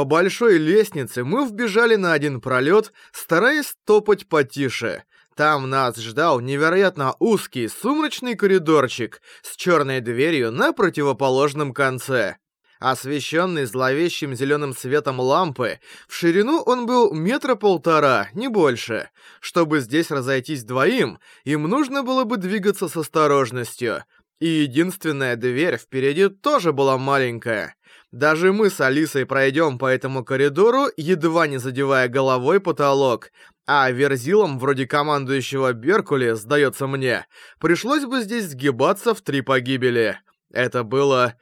По большой лестнице мы вбежали на один пролет, стараясь топать потише. Там нас ждал невероятно узкий, сумрачный коридорчик с черной дверью на противоположном конце. Освещенный зловещим зеленым светом лампы, в ширину он был метра полтора, не больше. Чтобы здесь разойтись двоим, им нужно было бы двигаться с осторожностью. И единственная дверь впереди тоже была маленькая. Даже мы с Алисой пройдем по этому коридору, едва не задевая головой потолок. А верзилам, вроде командующего Беркули, сдается мне, пришлось бы здесь сгибаться в три погибели. Это было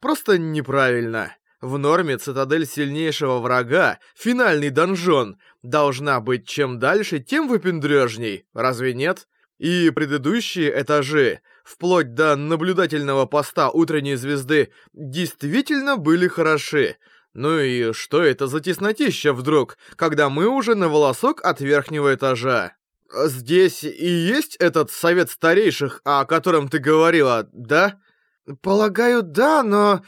просто неправильно. В норме цитадель сильнейшего врага, финальный донжон, должна быть чем дальше, тем выпендрежней, разве нет? И предыдущие этажи, вплоть до наблюдательного поста утренней звезды, действительно были хороши. Ну и что это за теснотища вдруг, когда мы уже на волосок от верхнего этажа? Здесь и есть этот совет старейших, о котором ты говорила, да? «Полагаю, да, но...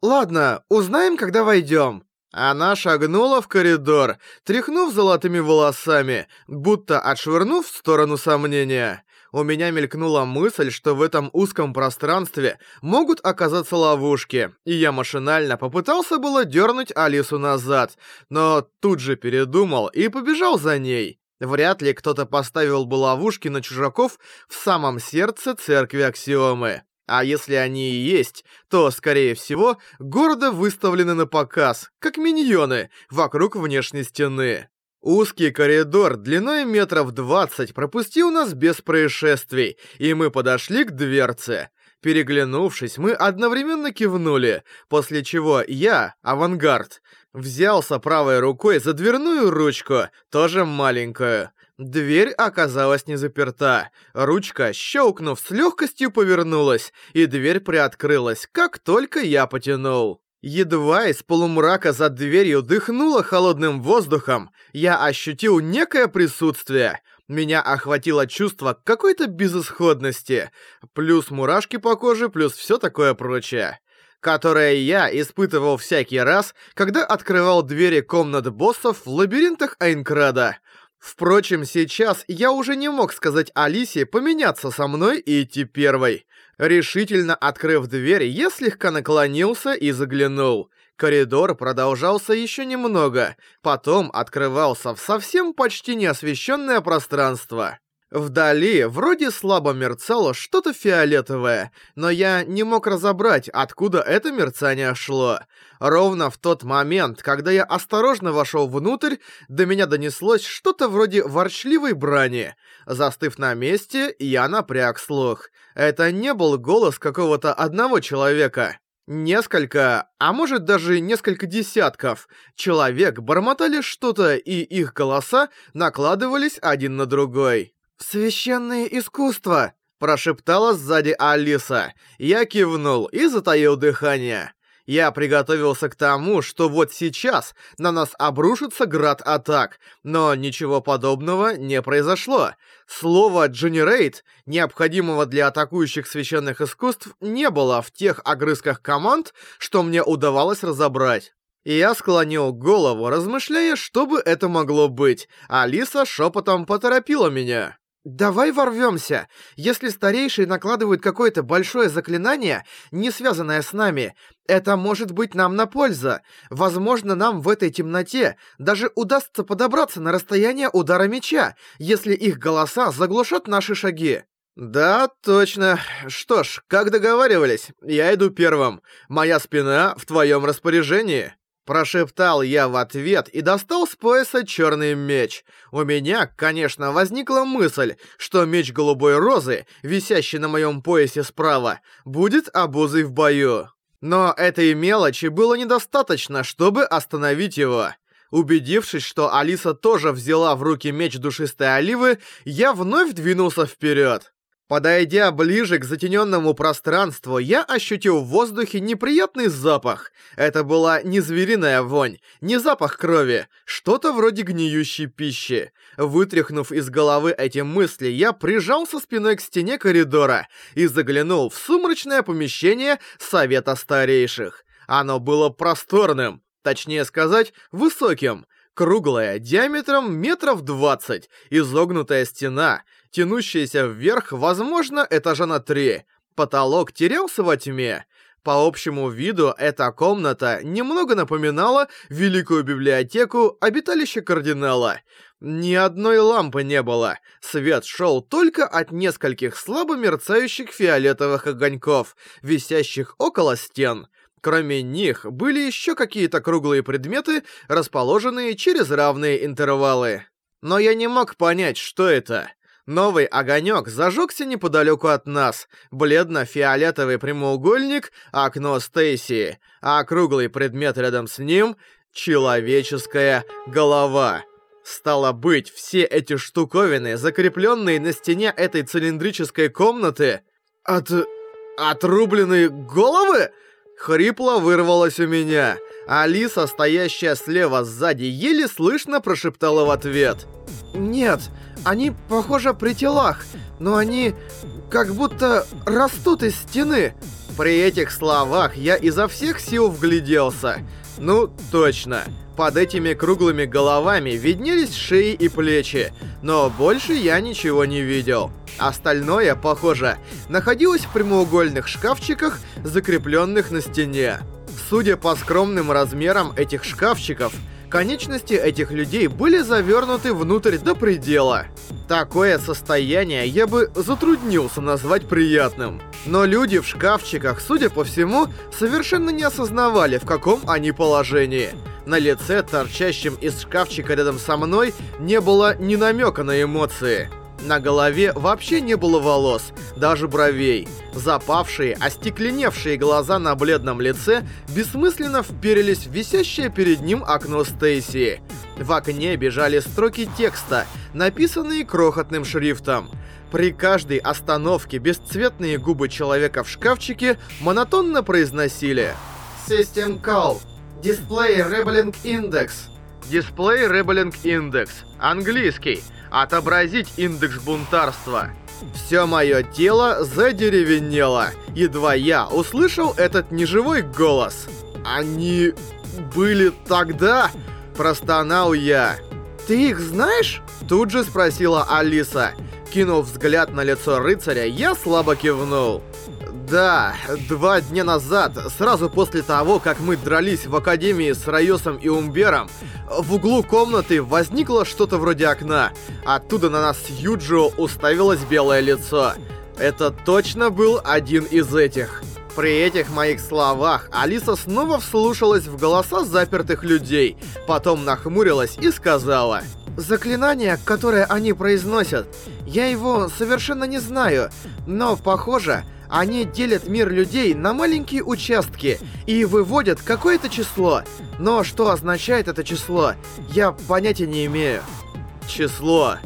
Ладно, узнаем, когда войдем». Она шагнула в коридор, тряхнув золотыми волосами, будто отшвырнув в сторону сомнения. У меня мелькнула мысль, что в этом узком пространстве могут оказаться ловушки, и я машинально попытался было дернуть Алису назад, но тут же передумал и побежал за ней. Вряд ли кто-то поставил бы ловушки на чужаков в самом сердце церкви Аксиомы. А если они и есть, то, скорее всего, города выставлены на показ, как миньоны, вокруг внешней стены. Узкий коридор длиной метров двадцать пропустил нас без происшествий, и мы подошли к дверце. Переглянувшись, мы одновременно кивнули, после чего я, авангард, взялся правой рукой за дверную ручку, тоже маленькую. Дверь оказалась не заперта. Ручка, щелкнув, с легкостью повернулась, и дверь приоткрылась, как только я потянул. Едва из полумрака за дверью дыхнуло холодным воздухом, я ощутил некое присутствие. Меня охватило чувство какой-то безысходности, плюс мурашки по коже, плюс все такое прочее которое я испытывал всякий раз, когда открывал двери комнат боссов в лабиринтах Айнкрада. Впрочем, сейчас я уже не мог сказать Алисе поменяться со мной и идти первой. Решительно открыв дверь, я слегка наклонился и заглянул. Коридор продолжался еще немного, потом открывался в совсем почти неосвещенное пространство. Вдали вроде слабо мерцало что-то фиолетовое, но я не мог разобрать, откуда это мерцание шло. Ровно в тот момент, когда я осторожно вошел внутрь, до меня донеслось что-то вроде ворчливой брани. Застыв на месте, я напряг слух. Это не был голос какого-то одного человека. Несколько, а может даже несколько десятков человек бормотали что-то, и их голоса накладывались один на другой. «Священное искусство!» – прошептала сзади Алиса. Я кивнул и затаил дыхание. Я приготовился к тому, что вот сейчас на нас обрушится град атак, но ничего подобного не произошло. Слово «generate», необходимого для атакующих священных искусств, не было в тех огрызках команд, что мне удавалось разобрать. Я склонил голову, размышляя, что бы это могло быть. Алиса шепотом поторопила меня. «Давай ворвемся. Если старейшие накладывают какое-то большое заклинание, не связанное с нами, это может быть нам на пользу. Возможно, нам в этой темноте даже удастся подобраться на расстояние удара меча, если их голоса заглушат наши шаги». «Да, точно. Что ж, как договаривались, я иду первым. Моя спина в твоем распоряжении». Прошептал я в ответ и достал с пояса черный меч. У меня, конечно, возникла мысль, что меч голубой розы, висящий на моем поясе справа, будет обузой в бою. Но этой мелочи было недостаточно, чтобы остановить его. Убедившись, что Алиса тоже взяла в руки меч душистой оливы, я вновь двинулся вперед. Подойдя ближе к затененному пространству, я ощутил в воздухе неприятный запах. Это была не звериная вонь, не запах крови, что-то вроде гниющей пищи. Вытряхнув из головы эти мысли, я прижался спиной к стене коридора и заглянул в сумрачное помещение Совета Старейших. Оно было просторным, Точнее сказать, высоким. Круглая, диаметром метров 20, изогнутая стена, тянущаяся вверх, возможно, этажа на три. Потолок терялся во тьме. По общему виду эта комната немного напоминала великую библиотеку обиталища кардинала. Ни одной лампы не было. Свет шел только от нескольких слабо мерцающих фиолетовых огоньков, висящих около стен. Кроме них, были еще какие-то круглые предметы, расположенные через равные интервалы. Но я не мог понять, что это. Новый огонек зажегся неподалеку от нас. Бледно-фиолетовый прямоугольник — окно Стейси, а круглый предмет рядом с ним — человеческая голова. Стало быть, все эти штуковины, закрепленные на стене этой цилиндрической комнаты, от... отрубленные головы? Хрипло вырвалось у меня. Алиса, стоящая слева сзади, еле слышно прошептала в ответ. «Нет, они, похоже, при телах, но они как будто растут из стены». При этих словах я изо всех сил вгляделся. Ну, точно. Под этими круглыми головами виднелись шеи и плечи, но больше я ничего не видел. Остальное, похоже, находилось в прямоугольных шкафчиках, закрепленных на стене. Судя по скромным размерам этих шкафчиков, конечности этих людей были завернуты внутрь до предела. Такое состояние я бы затруднился назвать приятным. Но люди в шкафчиках, судя по всему, совершенно не осознавали, в каком они положении. На лице, торчащем из шкафчика рядом со мной, не было ни намека на эмоции. На голове вообще не было волос, даже бровей. Запавшие, остекленевшие глаза на бледном лице бессмысленно вперились в висящее перед ним окно Стейси. В окне бежали строки текста, написанные крохотным шрифтом. При каждой остановке бесцветные губы человека в шкафчике монотонно произносили «System Call. Display Rebelling Index». Display Rebelling Index. Английский отобразить индекс бунтарства. Все мое тело задеревенело, едва я услышал этот неживой голос. Они были тогда? Простонал я. Ты их знаешь? Тут же спросила Алиса. Кинув взгляд на лицо рыцаря, я слабо кивнул. Да, два дня назад, сразу после того, как мы дрались в Академии с Райосом и Умбером, в углу комнаты возникло что-то вроде окна. Оттуда на нас с Юджио уставилось белое лицо. Это точно был один из этих. При этих моих словах Алиса снова вслушалась в голоса запертых людей, потом нахмурилась и сказала... Заклинание, которое они произносят, я его совершенно не знаю, но, похоже, они делят мир людей на маленькие участки и выводят какое-то число. Но что означает это число, я понятия не имею. Число.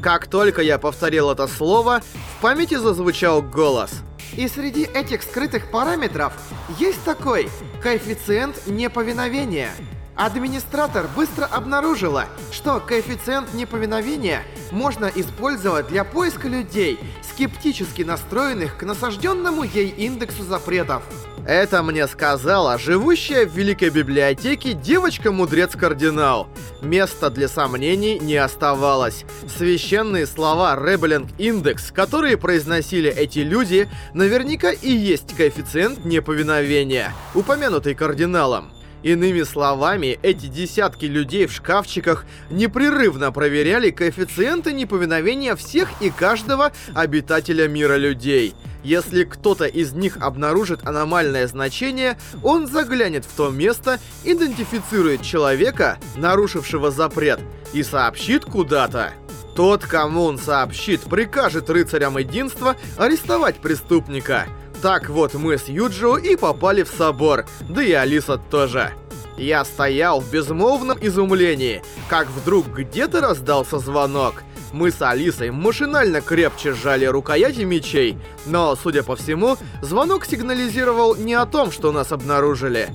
Как только я повторил это слово, в памяти зазвучал голос. И среди этих скрытых параметров есть такой коэффициент неповиновения. Администратор быстро обнаружила, что коэффициент неповиновения можно использовать для поиска людей, скептически настроенных к насажденному ей индексу запретов. Это мне сказала живущая в Великой Библиотеке девочка-мудрец-кардинал. Места для сомнений не оставалось. Священные слова Rebelling Index, которые произносили эти люди, наверняка и есть коэффициент неповиновения, упомянутый кардиналом. Иными словами, эти десятки людей в шкафчиках непрерывно проверяли коэффициенты неповиновения всех и каждого обитателя мира людей. Если кто-то из них обнаружит аномальное значение, он заглянет в то место, идентифицирует человека, нарушившего запрет, и сообщит куда-то. Тот, кому он сообщит, прикажет рыцарям единства арестовать преступника – так вот мы с Юджио и попали в собор, да и Алиса тоже. Я стоял в безмолвном изумлении, как вдруг где-то раздался звонок. Мы с Алисой машинально крепче сжали рукояти мечей, но, судя по всему, звонок сигнализировал не о том, что нас обнаружили.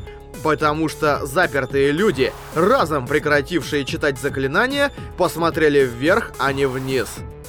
Потому что запертые люди, разом прекратившие читать заклинания, посмотрели вверх, а не вниз.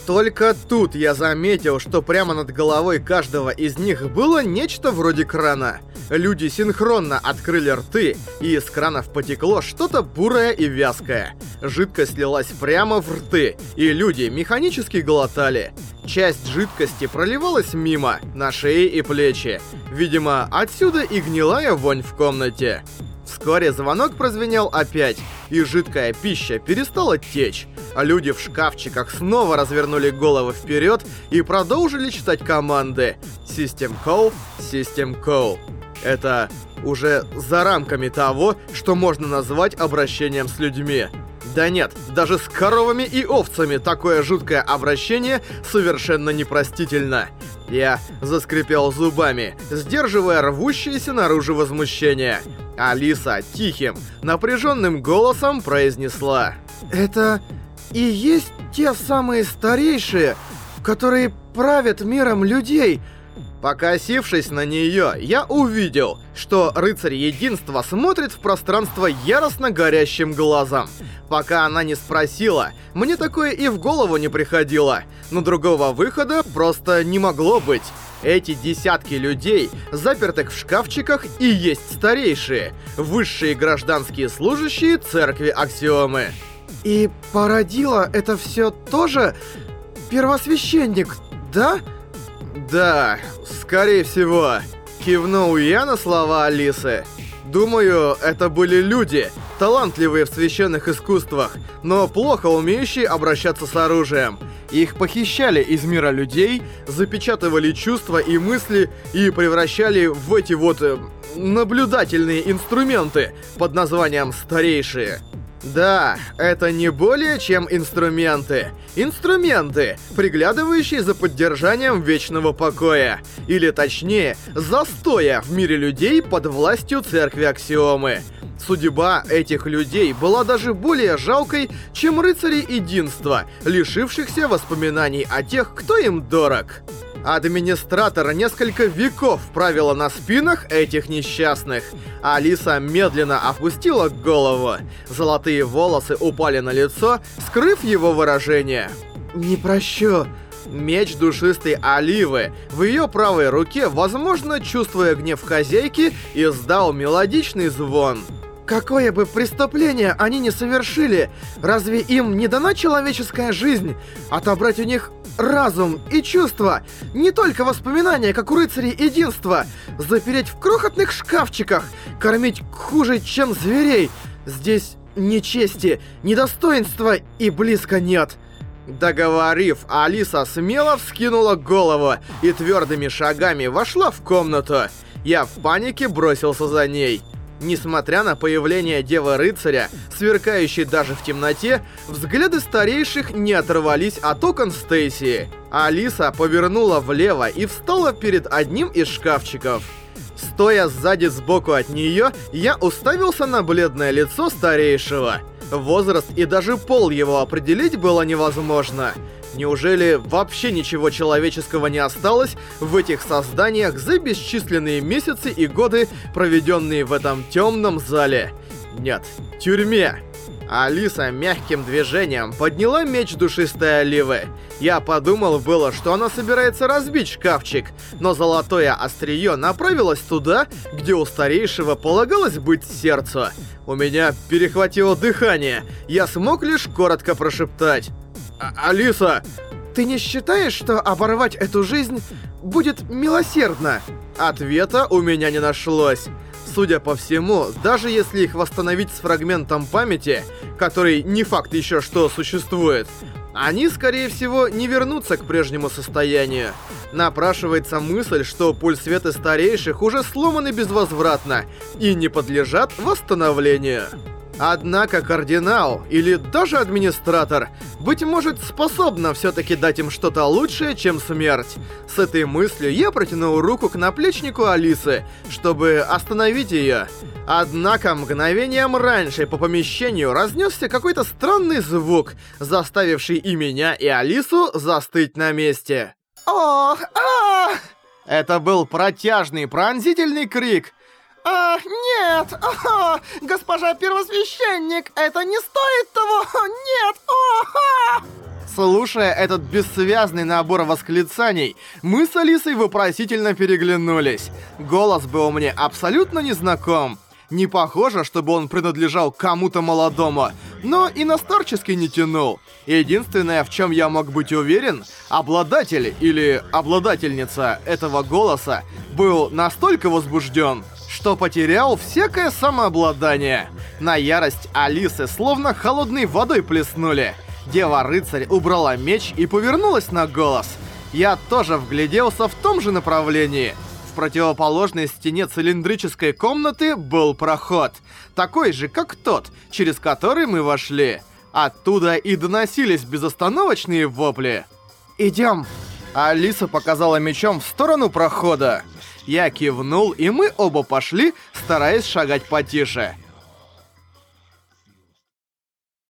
Только тут я заметил, что прямо над головой каждого из них было нечто вроде крана. Люди синхронно открыли рты, и из кранов потекло что-то бурое и вязкое. Жидкость лилась прямо в рты, и люди механически глотали. Часть жидкости проливалась мимо, на шее и плечи. Видимо, отсюда и гнилая вонь в комнате. Вскоре звонок прозвенел опять, и жидкая пища перестала течь, а люди в шкафчиках снова развернули головы вперед и продолжили читать команды System Call, System Call. Это уже за рамками того, что можно назвать обращением с людьми. Да нет, даже с коровами и овцами такое жуткое обращение совершенно непростительно. Я заскрипел зубами, сдерживая рвущееся наружу возмущение. Алиса тихим, напряженным голосом произнесла. «Это и есть те самые старейшие, которые правят миром людей?» Покосившись на нее, я увидел, что рыцарь единства смотрит в пространство яростно горящим глазом. Пока она не спросила, мне такое и в голову не приходило, но другого выхода просто не могло быть. Эти десятки людей, запертых в шкафчиках, и есть старейшие, высшие гражданские служащие церкви Аксиомы. И породила это все тоже первосвященник, да? Да, скорее всего. Кивнул я на слова Алисы. Думаю, это были люди, талантливые в священных искусствах, но плохо умеющие обращаться с оружием. Их похищали из мира людей, запечатывали чувства и мысли и превращали в эти вот э, наблюдательные инструменты под названием «старейшие». Да, это не более чем инструменты. Инструменты, приглядывающие за поддержанием вечного покоя. Или точнее, застоя в мире людей под властью церкви Аксиомы. Судьба этих людей была даже более жалкой, чем рыцари единства, лишившихся воспоминаний о тех, кто им дорог. Администратор несколько веков правила на спинах этих несчастных. Алиса медленно опустила голову. Золотые волосы упали на лицо, скрыв его выражение. «Не прощу». Меч душистой оливы в ее правой руке, возможно, чувствуя гнев хозяйки, издал мелодичный звон. Какое бы преступление они не совершили, разве им не дана человеческая жизнь? Отобрать у них разум и чувства, не только воспоминания, как у рыцарей единства, запереть в крохотных шкафчиках, кормить хуже, чем зверей. Здесь ни чести, ни достоинства и близко нет. Договорив, Алиса смело вскинула голову и твердыми шагами вошла в комнату. Я в панике бросился за ней. Несмотря на появление Девы-рыцаря, сверкающей даже в темноте, взгляды старейших не оторвались от окон Стейси. Алиса повернула влево и встала перед одним из шкафчиков. Стоя сзади сбоку от нее, я уставился на бледное лицо старейшего. Возраст и даже пол его определить было невозможно. Неужели вообще ничего человеческого не осталось в этих созданиях за бесчисленные месяцы и годы, проведенные в этом темном зале? Нет, тюрьме. Алиса мягким движением подняла меч душистой оливы. Я подумал было, что она собирается разбить шкафчик, но золотое острие направилось туда, где у старейшего полагалось быть сердце. У меня перехватило дыхание. Я смог лишь коротко прошептать. А Алиса, ты не считаешь, что оборвать эту жизнь будет милосердно? Ответа у меня не нашлось. Судя по всему, даже если их восстановить с фрагментом памяти, который не факт еще что существует, они, скорее всего, не вернутся к прежнему состоянию. Напрашивается мысль, что пульсветы старейших уже сломаны безвозвратно и не подлежат восстановлению. Однако кардинал, или даже администратор, быть может, способна все-таки дать им что-то лучшее, чем смерть. С этой мыслью я протянул руку к наплечнику Алисы, чтобы остановить ее. Однако мгновением раньше по помещению разнесся какой-то странный звук, заставивший и меня, и Алису застыть на месте. Ох, а! Это был протяжный, пронзительный крик, а, нет! А, госпожа первосвященник, это не стоит того! Нет! А, Слушая этот бессвязный набор восклицаний, мы с Алисой вопросительно переглянулись. Голос был мне абсолютно незнаком. Не похоже, чтобы он принадлежал кому-то молодому, но и на старческий не тянул. Единственное, в чем я мог быть уверен, обладатель или обладательница этого голоса был настолько возбужден, что потерял всякое самообладание. На ярость Алисы словно холодной водой плеснули. Дева-рыцарь убрала меч и повернулась на голос. Я тоже вгляделся в том же направлении — противоположной стене цилиндрической комнаты был проход, такой же, как тот, через который мы вошли. Оттуда и доносились безостановочные вопли. «Идем!» Алиса показала мечом в сторону прохода. Я кивнул, и мы оба пошли, стараясь шагать потише.